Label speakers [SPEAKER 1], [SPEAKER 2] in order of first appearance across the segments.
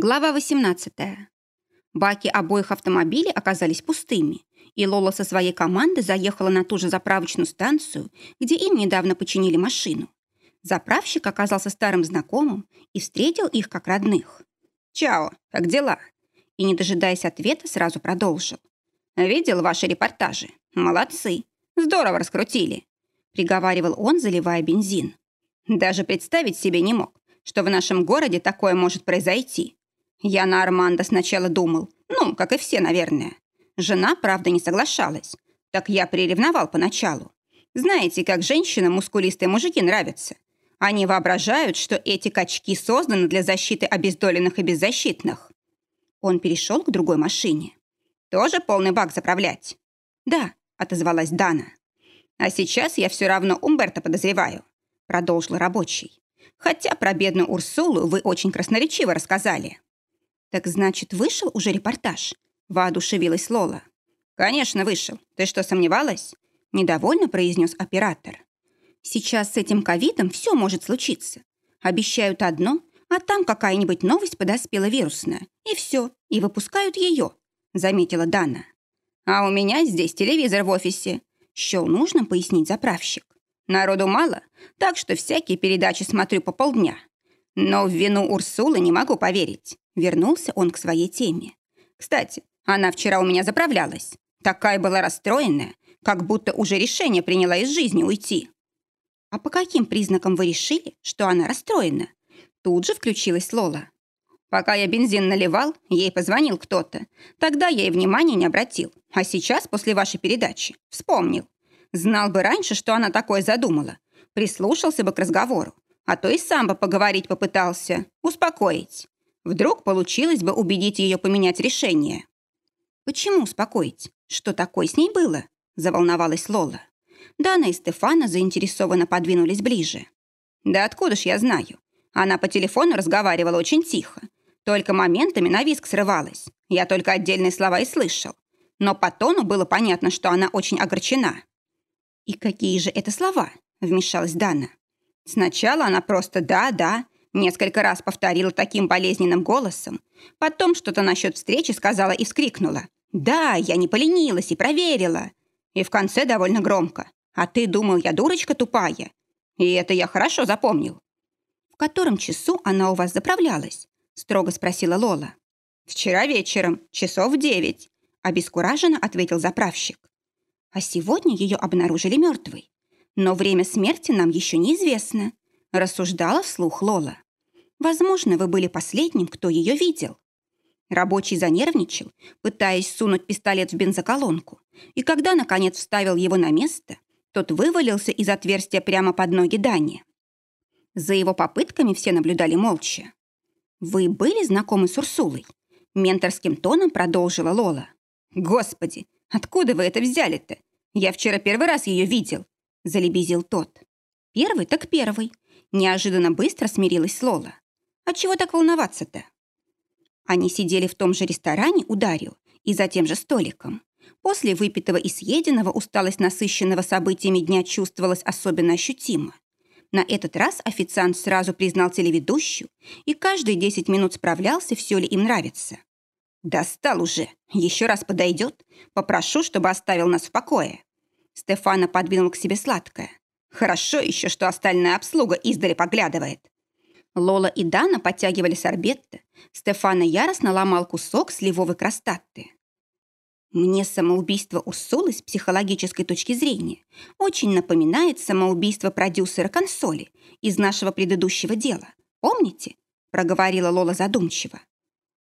[SPEAKER 1] Глава 18. Баки обоих автомобилей оказались пустыми, и Лола со своей командой заехала на ту же заправочную станцию, где им недавно починили машину. Заправщик оказался старым знакомым и встретил их как родных. «Чао, как дела?» И, не дожидаясь ответа, сразу продолжил. «Видел ваши репортажи? Молодцы. Здорово раскрутили», — приговаривал он, заливая бензин. «Даже представить себе не мог, что в нашем городе такое может произойти. Я на Армандо сначала думал, ну, как и все, наверное. Жена, правда, не соглашалась. Так я приревновал поначалу. Знаете, как женщинам мускулистые мужики нравятся. Они воображают, что эти качки созданы для защиты обездоленных и беззащитных. Он перешел к другой машине. «Тоже полный бак заправлять?» «Да», — отозвалась Дана. «А сейчас я все равно Умберто подозреваю», — продолжил рабочий. «Хотя про бедную Урсулу вы очень красноречиво рассказали». «Так значит, вышел уже репортаж?» – воодушевилась Лола. «Конечно, вышел. Ты что, сомневалась?» – недовольно произнес оператор. «Сейчас с этим ковидом все может случиться. Обещают одно, а там какая-нибудь новость подоспела вирусная. И все, и выпускают ее», – заметила Дана. «А у меня здесь телевизор в офисе», – счел нужным пояснить заправщик. «Народу мало, так что всякие передачи смотрю по полдня. Но в вину Урсулы не могу поверить. Вернулся он к своей теме. «Кстати, она вчера у меня заправлялась. Такая была расстроенная, как будто уже решение приняла из жизни уйти». «А по каким признакам вы решили, что она расстроена?» Тут же включилась Лола. «Пока я бензин наливал, ей позвонил кто-то. Тогда я и внимания не обратил. А сейчас, после вашей передачи, вспомнил. Знал бы раньше, что она такое задумала. Прислушался бы к разговору. А то и сам бы поговорить попытался. Успокоить. Вдруг получилось бы убедить ее поменять решение. «Почему успокоить? Что такое с ней было?» – заволновалась Лола. Дана и Стефана заинтересованно подвинулись ближе. «Да откуда ж я знаю? Она по телефону разговаривала очень тихо. Только моментами на виск срывалась. Я только отдельные слова и слышал. Но по тону было понятно, что она очень огорчена». «И какие же это слова?» – вмешалась Дана. Сначала она просто «да, да», Несколько раз повторила таким болезненным голосом. Потом что-то насчет встречи сказала и вскрикнула. «Да, я не поленилась и проверила». И в конце довольно громко. «А ты думал, я дурочка тупая?» И это я хорошо запомнил. «В котором часу она у вас заправлялась?» строго спросила Лола. «Вчера вечером, часов в девять», обескураженно ответил заправщик. «А сегодня ее обнаружили мертвой. Но время смерти нам еще неизвестно рассуждала вслух Лола. Возможно, вы были последним, кто ее видел. Рабочий занервничал, пытаясь сунуть пистолет в бензоколонку, и когда, наконец, вставил его на место, тот вывалился из отверстия прямо под ноги Дани. За его попытками все наблюдали молча. «Вы были знакомы с Урсулой?» Менторским тоном продолжила Лола. «Господи, откуда вы это взяли-то? Я вчера первый раз ее видел», – залебезил тот. «Первый так первый. Неожиданно быстро смирилась Лола. А чего так волноваться-то? Они сидели в том же ресторане у Дарио и за тем же столиком. После выпитого и съеденного усталость насыщенного событиями дня чувствовалась особенно ощутимо. На этот раз официант сразу признал телеведущую и каждые 10 минут справлялся, все ли им нравится. «Достал уже. Еще раз подойдет. Попрошу, чтобы оставил нас в покое». Стефана подвинул к себе сладкое. Хорошо еще, что остальная обслуга издали поглядывает. Лола и Дана подтягивали сорбетты. Стефана яростно ломал кусок сливовой крастатты. Мне самоубийство Урсулы с психологической точки зрения очень напоминает самоубийство продюсера консоли из нашего предыдущего дела. Помните? Проговорила Лола задумчиво.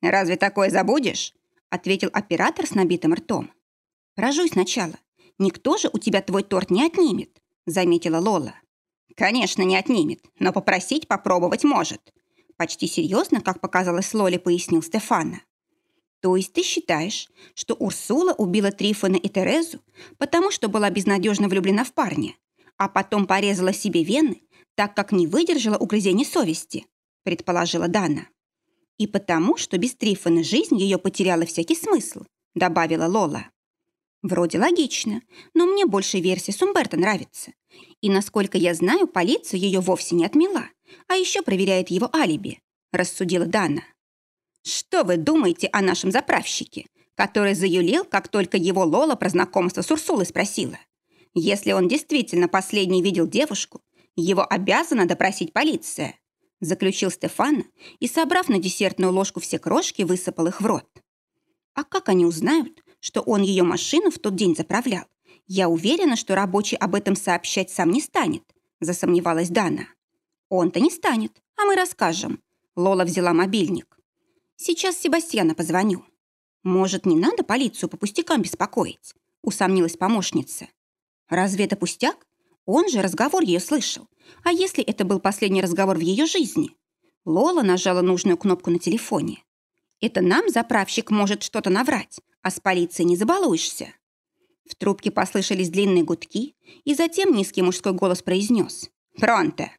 [SPEAKER 1] «Разве такое забудешь?» ответил оператор с набитым ртом. «Прожуй сначала. Никто же у тебя твой торт не отнимет заметила Лола. «Конечно, не отнимет, но попросить попробовать может». Почти серьезно, как показалось Лоле, пояснил Стефана. «То есть ты считаешь, что Урсула убила Трифона и Терезу, потому что была безнадежно влюблена в парня, а потом порезала себе вены, так как не выдержала угрызений совести?» предположила Дана. «И потому, что без Трифона жизнь ее потеряла всякий смысл», добавила Лола. Вроде логично, но мне больше версия с Умберто нравится. И, насколько я знаю, полиция ее вовсе не отмела, а еще проверяет его алиби, рассудила Дана. Что вы думаете о нашем заправщике, который заюлил, как только его Лола про знакомство с Урсулой спросила? Если он действительно последний видел девушку, его обязана допросить полиция заключил Стефана и, собрав на десертную ложку все крошки, высыпал их в рот. А как они узнают, что он ее машину в тот день заправлял? Я уверена, что рабочий об этом сообщать сам не станет, засомневалась Дана. Он-то не станет, а мы расскажем. Лола взяла мобильник. Сейчас Себастьяна позвоню. Может, не надо полицию по пустякам беспокоить? Усомнилась помощница. Разве это пустяк? Он же разговор ее слышал. А если это был последний разговор в ее жизни? Лола нажала нужную кнопку на телефоне. Это нам заправщик может что-то наврать, а с полицией не забалуешься. В трубке послышались длинные гудки, и затем низкий мужской голос произнес. «Пронто!»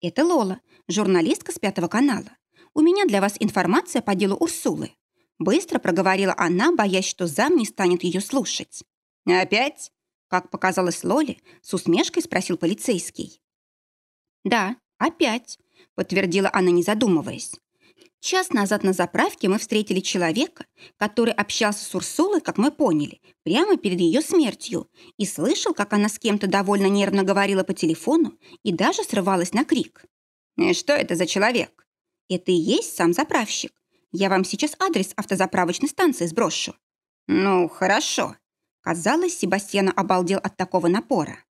[SPEAKER 1] «Это Лола, журналистка с Пятого канала. У меня для вас информация по делу Урсулы». Быстро проговорила она, боясь, что зам не станет ее слушать. «Опять?» Как показалось Лоле, с усмешкой спросил полицейский. «Да, опять», — подтвердила она, не задумываясь. Час назад на заправке мы встретили человека, который общался с Урсулой, как мы поняли, прямо перед ее смертью, и слышал, как она с кем-то довольно нервно говорила по телефону и даже срывалась на крик. «И что это за человек?» «Это и есть сам заправщик. Я вам сейчас адрес автозаправочной станции сброшу». «Ну, хорошо», Казалось, Себастьяна обалдел от такого напора.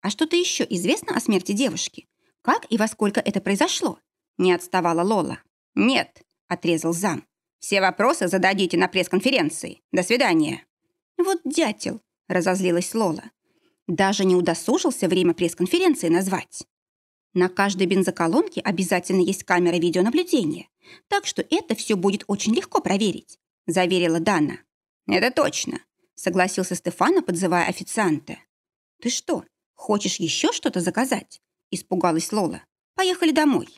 [SPEAKER 1] «А что-то еще известно о смерти девушки? Как и во сколько это произошло?» Не отставала Лола. «Нет», — отрезал зам. «Все вопросы зададите на пресс-конференции. До свидания». «Вот дятел», — разозлилась Лола. «Даже не удосужился время пресс-конференции назвать». На каждой бензоколонке обязательно есть камера видеонаблюдения, так что это все будет очень легко проверить», — заверила Дана. «Это точно согласился Стефана, подзывая официанта. «Ты что, хочешь еще что-то заказать?» – испугалась Лола. «Поехали домой».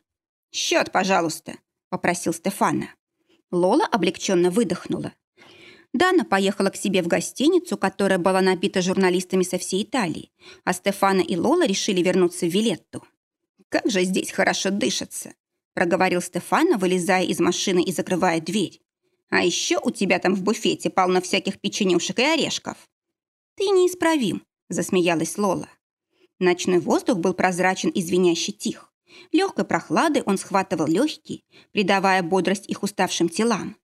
[SPEAKER 1] «Счет, пожалуйста», – попросил Стефана. Лола облегченно выдохнула. Дана поехала к себе в гостиницу, которая была набита журналистами со всей Италии, а Стефана и Лола решили вернуться в Вилетту. «Как же здесь хорошо дышится!» – проговорил Стефана, вылезая из машины и закрывая дверь. А еще у тебя там в буфете полно всяких печенюшек и орешков». «Ты неисправим», — засмеялась Лола. Ночной воздух был прозрачен и звенящий тих. Легкой прохладой он схватывал легкие, придавая бодрость их уставшим телам.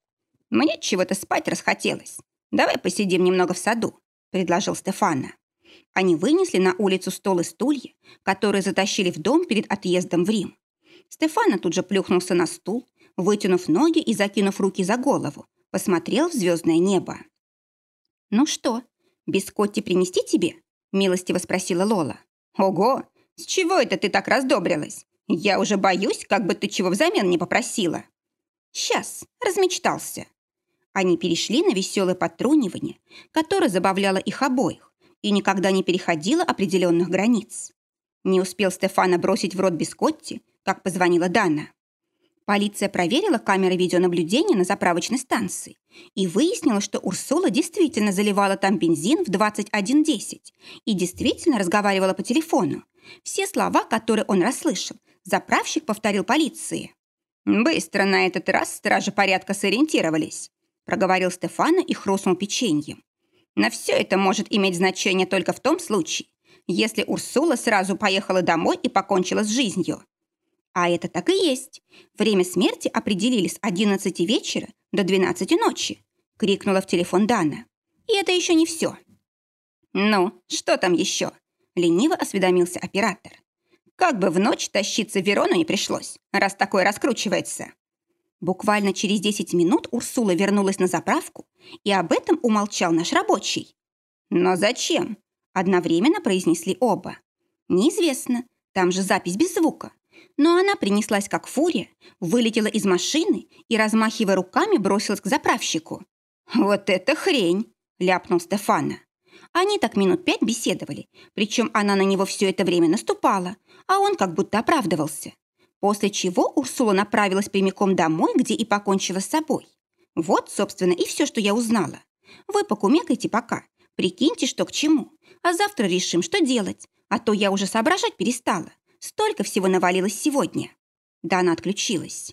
[SPEAKER 1] «Мне чего-то спать расхотелось. Давай посидим немного в саду», — предложил Стефана. Они вынесли на улицу стол и стулья, которые затащили в дом перед отъездом в Рим. Стефана тут же плюхнулся на стул, вытянув ноги и закинув руки за голову, посмотрел в звездное небо. «Ну что, бискотти принести тебе?» – милостиво спросила Лола. «Ого! С чего это ты так раздобрилась? Я уже боюсь, как бы ты чего взамен не попросила». «Сейчас, размечтался». Они перешли на веселое подтрунивание, которое забавляло их обоих и никогда не переходило определенных границ. Не успел Стефана бросить в рот бискотти, как позвонила Дана. Полиция проверила камеры видеонаблюдения на заправочной станции и выяснила, что Урсула действительно заливала там бензин в 21.10 и действительно разговаривала по телефону. Все слова, которые он расслышал, заправщик повторил полиции. «Быстро на этот раз стражи порядка сориентировались», проговорил Стефана и хрустнул печеньем. «На все это может иметь значение только в том случае, если Урсула сразу поехала домой и покончила с жизнью. А это так и есть. Время смерти определили с 11 вечера до 12 ночи, крикнула в телефон Дана. И это еще не все. Ну, что там еще? Лениво осведомился оператор. Как бы в ночь тащиться в Верону не пришлось, раз такое раскручивается. Буквально через 10 минут Урсула вернулась на заправку, и об этом умолчал наш рабочий. «Но зачем?» – одновременно произнесли оба. «Неизвестно. Там же запись без звука. Но она принеслась как фурия, вылетела из машины и, размахивая руками, бросилась к заправщику. «Вот это хрень!» – ляпнул Стефана. Они так минут пять беседовали, причем она на него все это время наступала, а он как будто оправдывался. После чего Урсула направилась прямиком домой, где и покончила с собой. Вот, собственно, и все, что я узнала. Вы покумекайте пока, прикиньте, что к чему, а завтра решим, что делать, а то я уже соображать перестала. Столько всего навалилось сегодня. Да она отключилась.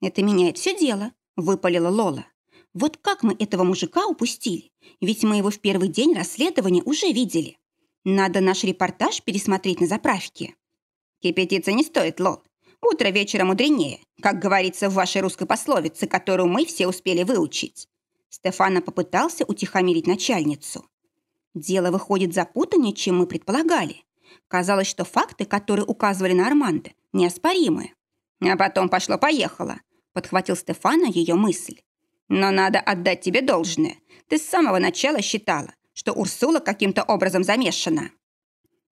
[SPEAKER 1] Это меняет все дело, – выпалила Лола. «Вот как мы этого мужика упустили? Ведь мы его в первый день расследования уже видели. Надо наш репортаж пересмотреть на заправке».
[SPEAKER 2] «Кипятиться не стоит, Лол. Утро вечера мудренее, как говорится в вашей русской пословице, которую мы все успели выучить».
[SPEAKER 1] Стефана попытался утихомирить начальницу. Дело выходит запутаннее, чем мы предполагали. Казалось, что факты, которые указывали на Армандо, неоспоримы.
[SPEAKER 2] А потом пошло-поехало, подхватил Стефана ее мысль. Но надо отдать тебе должное. Ты с самого начала считала, что Урсула каким-то образом замешана.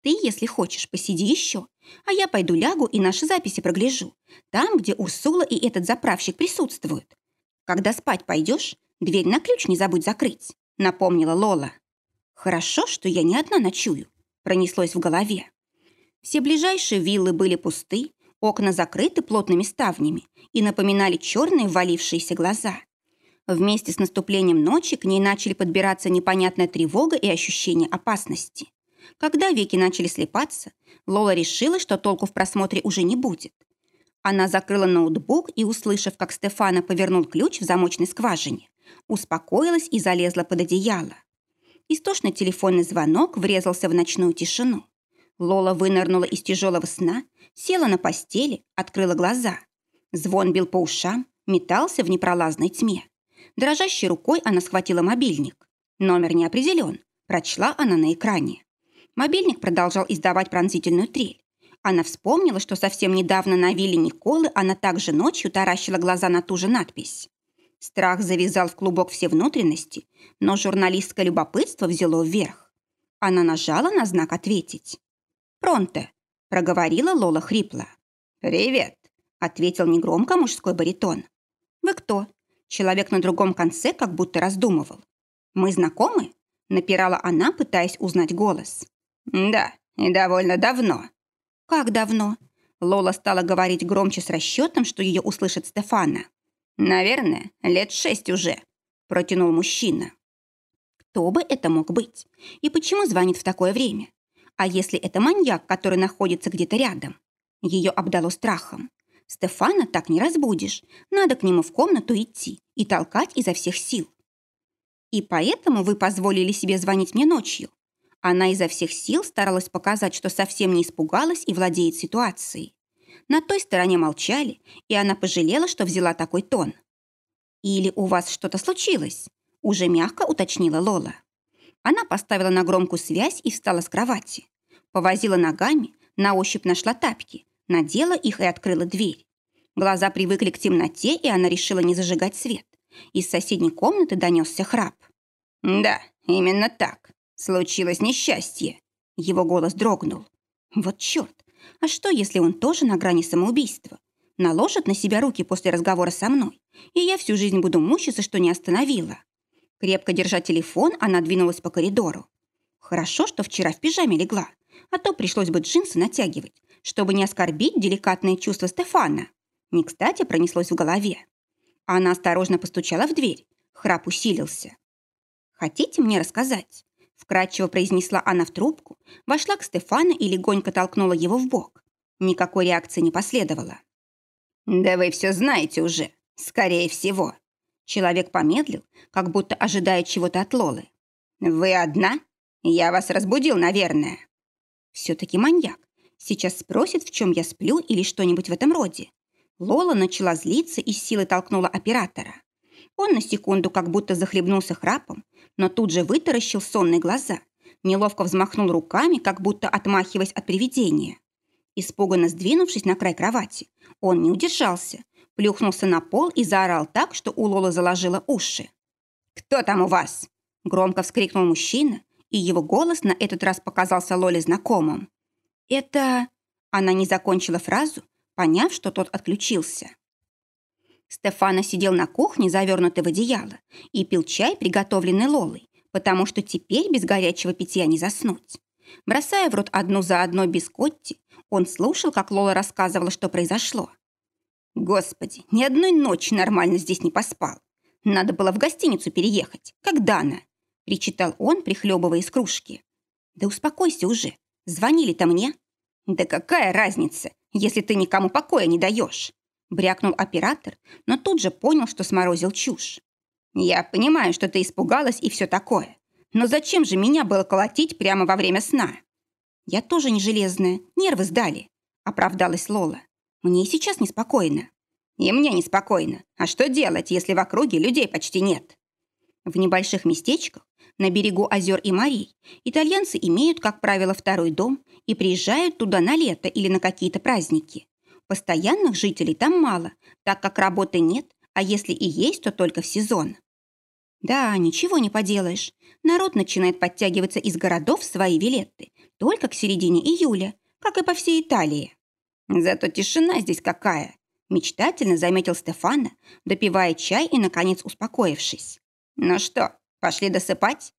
[SPEAKER 1] Ты, если хочешь, посиди еще, а я пойду лягу и наши записи прогляжу. Там, где Урсула и этот заправщик присутствуют. Когда спать пойдешь, дверь на ключ не забудь закрыть, напомнила Лола. Хорошо, что я не одна ночую, пронеслось в голове. Все ближайшие виллы были пусты, окна закрыты плотными ставнями и напоминали черные ввалившиеся глаза. Вместе с наступлением ночи к ней начали подбираться непонятная тревога и ощущение опасности. Когда веки начали слепаться, Лола решила, что толку в просмотре уже не будет. Она закрыла ноутбук и, услышав, как Стефана повернул ключ в замочной скважине, успокоилась и залезла под одеяло. Истошный телефонный звонок врезался в ночную тишину. Лола вынырнула из тяжелого сна, села на постели, открыла глаза. Звон бил по ушам, метался в непролазной тьме. Дрожащей рукой она схватила мобильник. Номер не определен, прочла она на экране. Мобильник продолжал издавать пронзительную трель. Она вспомнила, что совсем недавно на вилле Николы она также ночью таращила глаза на ту же надпись. Страх завязал в клубок все внутренности, но журналистское любопытство взяло вверх. Она нажала на знак «Ответить». «Пронто», — проговорила Лола хрипло.
[SPEAKER 2] «Привет», —
[SPEAKER 1] ответил негромко мужской баритон. «Вы кто?» Человек на другом конце как будто раздумывал. «Мы знакомы?» — напирала она, пытаясь узнать голос.
[SPEAKER 2] «Да, и довольно давно».
[SPEAKER 1] «Как давно?» Лола стала говорить громче с расчетом, что ее услышит Стефана.
[SPEAKER 2] «Наверное, лет шесть уже», — протянул мужчина.
[SPEAKER 1] Кто бы это мог быть? И почему звонит в такое время? А если это маньяк, который находится где-то рядом? Ее обдало страхом. Стефана так не разбудишь. Надо к нему в комнату идти и толкать изо всех сил. И поэтому вы позволили себе звонить мне ночью. Она изо всех сил старалась показать, что совсем не испугалась и владеет ситуацией. На той стороне молчали, и она пожалела, что взяла такой тон. «Или у вас что-то случилось?» Уже мягко уточнила Лола. Она поставила на громкую связь и встала с кровати. Повозила ногами, на ощупь нашла тапки, надела их и открыла дверь. Глаза привыкли к темноте, и она решила не зажигать свет. Из соседней комнаты донесся храп.
[SPEAKER 2] «Да, именно так. Случилось несчастье».
[SPEAKER 1] Его голос дрогнул. «Вот черт! А что, если он тоже на грани самоубийства? Наложит на себя руки после разговора со мной, и я всю жизнь буду мучиться, что не остановила». Крепко держа телефон, она двинулась по коридору. Хорошо, что вчера в пижаме легла, а то пришлось бы джинсы натягивать, чтобы не оскорбить деликатные чувства Стефана. Не кстати пронеслось в голове. Она осторожно постучала в дверь. Храп усилился. «Хотите мне рассказать?» Вкратчиво произнесла она в трубку, вошла к Стефану и легонько толкнула его в бок. Никакой реакции не последовало.
[SPEAKER 2] «Да вы все знаете уже, скорее всего».
[SPEAKER 1] Человек помедлил, как будто ожидая чего-то от Лолы.
[SPEAKER 2] «Вы одна? Я вас разбудил, наверное».
[SPEAKER 1] Все-таки маньяк. Сейчас спросит, в чем я сплю или что-нибудь в этом роде. Лола начала злиться и с силой толкнула оператора. Он на секунду как будто захлебнулся храпом, но тут же вытаращил сонные глаза, неловко взмахнул руками, как будто отмахиваясь от привидения. Испуганно сдвинувшись на край кровати, он не удержался, плюхнулся на пол и заорал так, что у Лолы заложило уши.
[SPEAKER 2] «Кто там у вас?»
[SPEAKER 1] Громко вскрикнул мужчина, и его голос на этот раз показался Лоле знакомым. «Это...» Она не закончила фразу, поняв, что тот отключился. Стефана сидел на кухне, завернутый в одеяло, и пил чай, приготовленный Лолой, потому что теперь без горячего питья не заснуть. Бросая в рот одну за одной бискотти, он слушал, как Лола рассказывала, что произошло. «Господи, ни одной ночи нормально здесь не поспал. Надо было в гостиницу переехать, как Дана», — причитал он, прихлебывая из кружки. «Да успокойся уже. Звонили-то мне». «Да какая разница, если ты никому покоя не даешь?» Брякнул оператор, но тут же понял, что сморозил чушь. «Я понимаю, что ты испугалась и все такое. Но зачем же меня было колотить прямо во время сна?» «Я тоже не железная, нервы сдали», — оправдалась Лола. «Мне и сейчас неспокойно». «И мне неспокойно. А что делать, если в округе людей почти нет?» В небольших местечках, на берегу озер и морей, итальянцы имеют, как правило, второй дом и приезжают туда на лето или на какие-то праздники. Постоянных жителей там мало, так как работы нет, а если и есть, то только в сезон. Да, ничего не поделаешь. Народ начинает подтягиваться из городов в свои вилетты только к середине июля, как и по всей Италии. Зато тишина здесь какая, мечтательно заметил Стефана, допивая чай и, наконец, успокоившись. «Ну что, пошли досыпать?»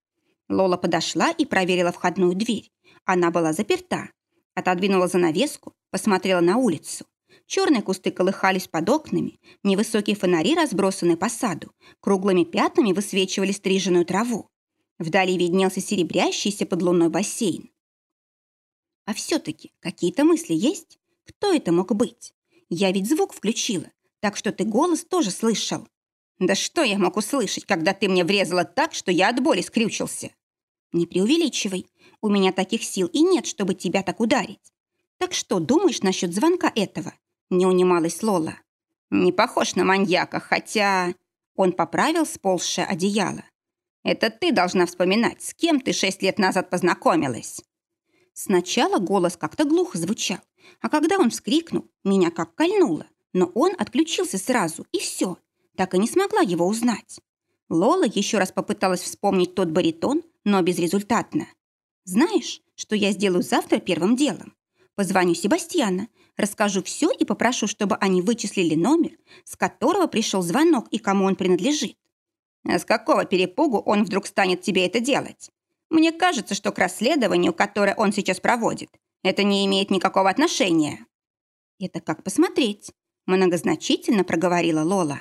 [SPEAKER 1] Лола подошла и проверила входную дверь. Она была заперта. Отодвинула занавеску, посмотрела на улицу. Черные кусты колыхались под окнами, невысокие фонари, разбросанные по саду, круглыми пятнами высвечивали стриженную траву. Вдали виднелся серебрящийся под луной бассейн. А все-таки какие-то мысли есть? Кто это мог быть? Я ведь звук включила, так что ты голос тоже слышал. Да что я мог услышать, когда ты мне врезала так, что я от боли скрючился? Не преувеличивай. У меня таких сил и нет, чтобы тебя так ударить. Так что думаешь насчет звонка этого? Не унималась Лола. Не похож на маньяка, хотя... Он поправил сползшее одеяло. Это ты должна вспоминать, с кем ты шесть лет назад познакомилась. Сначала голос как-то глухо звучал, а когда он вскрикнул, меня как кольнуло. Но он отключился сразу, и все. Так и не смогла его узнать. Лола еще раз попыталась вспомнить тот баритон, но безрезультатно. «Знаешь, что я сделаю завтра первым делом? Позвоню Себастьяна, расскажу все и попрошу, чтобы они вычислили номер, с которого пришел звонок и кому он принадлежит. А с какого перепугу он вдруг станет тебе это делать? Мне кажется, что к расследованию, которое он сейчас проводит, это не имеет никакого отношения. Это как посмотреть, многозначительно проговорила Лола.